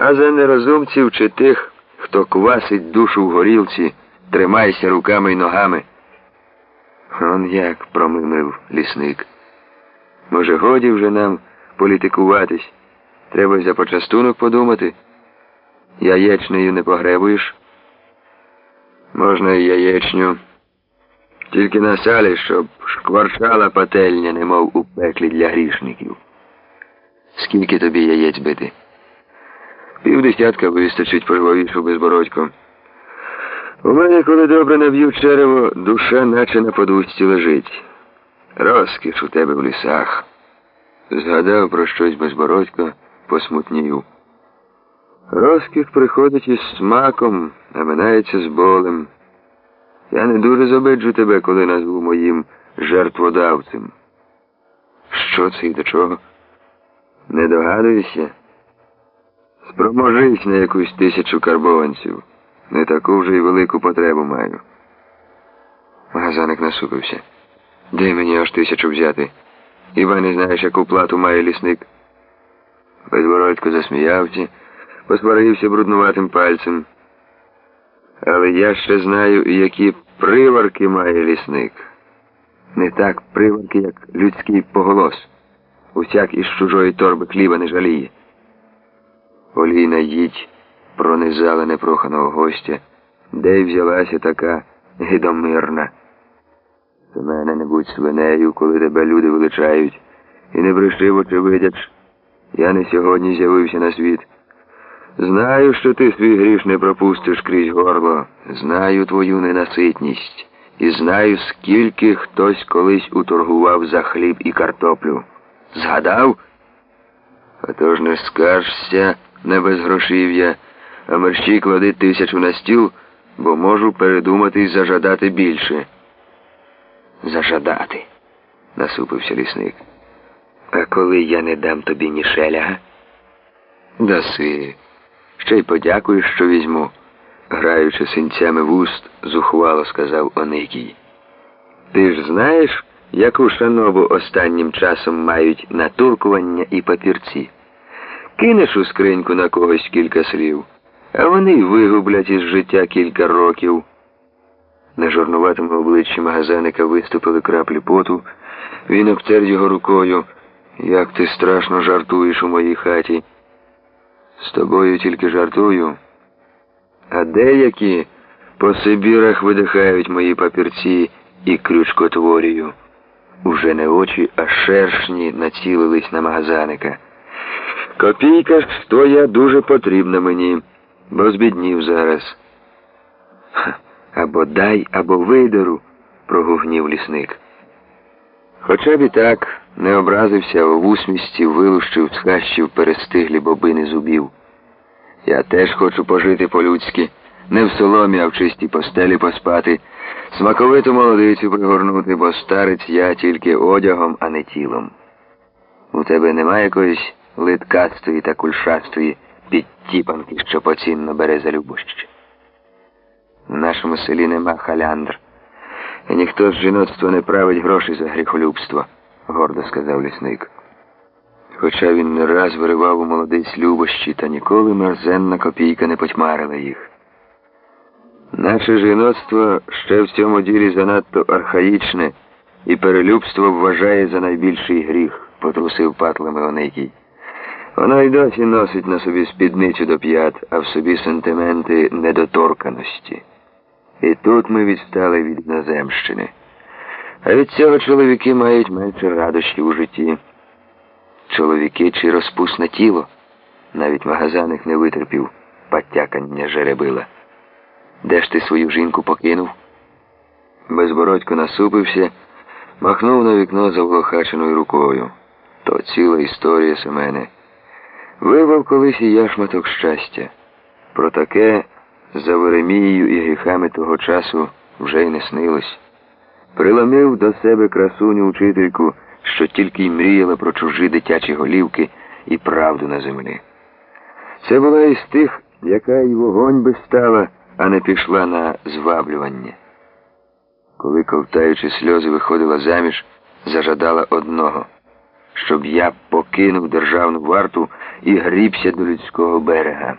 А за нерозумців чи тих, хто квасить душу в горілці, тримайся руками й ногами. Он як промимрив лісник. Може, годі вже нам політикуватись. Треба й за почастунок подумати. Яєчнею не погребуєш? Можна і яєчню. Тільки на салі, щоб шкварчала пательня, немов у пеклі для грішників. Скільки тобі яєць бити? Півдесятка вистачить поживовішу безбородько. У мене, коли добре наб'ю черево, душа наче на подушці лежить. Розкіш у тебе в лісах. Згадав про щось безбородько, посмутнів. Розкіш приходить із смаком, а минається з болем. Я не дуже забиджу тебе, коли назву моїм жертводавцем. Що це і до чого? Не догадуєшся? Спроможись на якусь тисячу карбованців. Не таку вже й велику потребу маю. Магазаник насупився. Де мені аж тисячу взяти? Хіба не знаєш, яку плату має лісник? Безвородько засміявся, посварився бруднуватим пальцем. Але я ще знаю, які приварки має лісник. Не так приварки, як людський поголос. Усяк із чужої торби хліба не жаліє. Олійна їдь пронизала непроханого гостя, де й взялася така гідомирна. З мене не будь свинею, коли тебе люди величають, і не бреши, очевидяч. Я не сьогодні з'явився на світ. Знаю, що ти свій гріш не пропустиш крізь горло. Знаю твою ненаситність. І знаю, скільки хтось колись уторгував за хліб і картоплю. Згадав? А то ж не скажешся, не без грошів'я, а мерщій клади тисячу на стіл, бо можу передумати і зажадати більше. Зажадати, насупився лісник. А коли я не дам тобі ні шеляга? Даси. Ще й подякую, що візьму, граючи синцями в уст, зухвало сказав Оникій. Ти ж знаєш, яку шанобу останнім часом мають натуркування і папірці? Кинеш у скриньку на когось кілька слів, а вони й вигублять із життя кілька років. На жорнуватому обличчі магазиника виступили краплі поту. Він обтер його рукою. Як ти страшно жартуєш у моїй хаті. З тобою тільки жартую. А деякі по Сибірах видихають мої папірці і крючкотворію. Уже не очі, а шершні націлились на магазаника. Копійка ж твоя дуже потрібна мені, бо збіднів зараз. Або дай, або видеру, прогугнів лісник. Хоча б і так не образився, в усмісті вилущив з хащів перестиглі бобини зубів. Я теж хочу пожити по-людськи, не в соломі, а в чистій постелі поспати, смаковиту молодицю пригорнути, бо старець я тільки одягом, а не тілом. У тебе немає якоїсь литкастої та кульшастої підтіпанки, що поцінно бере за любощі. В нашому селі нема халяндр. І ніхто з жіноцтва не править грошей за гріхолюбство, гордо сказав лісник. Хоча він не раз виривав у молодиць любощі, та ніколи мерзенна копійка не потьмарила їх. Наше жіноцтво ще в цьому ділі занадто архаїчне і перелюбство вважає за найбільший гріх, потрусив патлами Оникій. Воно й досі носить на собі спідницю до п'ят, а в собі сентименти недоторканості. І тут ми відстали від іноземщини. А від цього чоловіки мають менше радощів у житті. Чоловіки чи розпусне тіло, навіть магазаник не витерпів потякання жеребила. Де ж ти свою жінку покинув? Безбородько насупився, махнув на вікно заволохаченою рукою. То ціла історія Семене. Вирвав колись і я шматок щастя. Про таке за Веремією і гріхами того часу вже й не снилось. Приломив до себе красуню учительку, що тільки й мріяла про чужі дитячі голівки і правду на землі. Це була із тих, яка й вогонь би стала, а не пішла на зваблювання. Коли, ковтаючи сльози, виходила заміж, зажадала одного щоб я покинув державну варту і грібся до людського берега.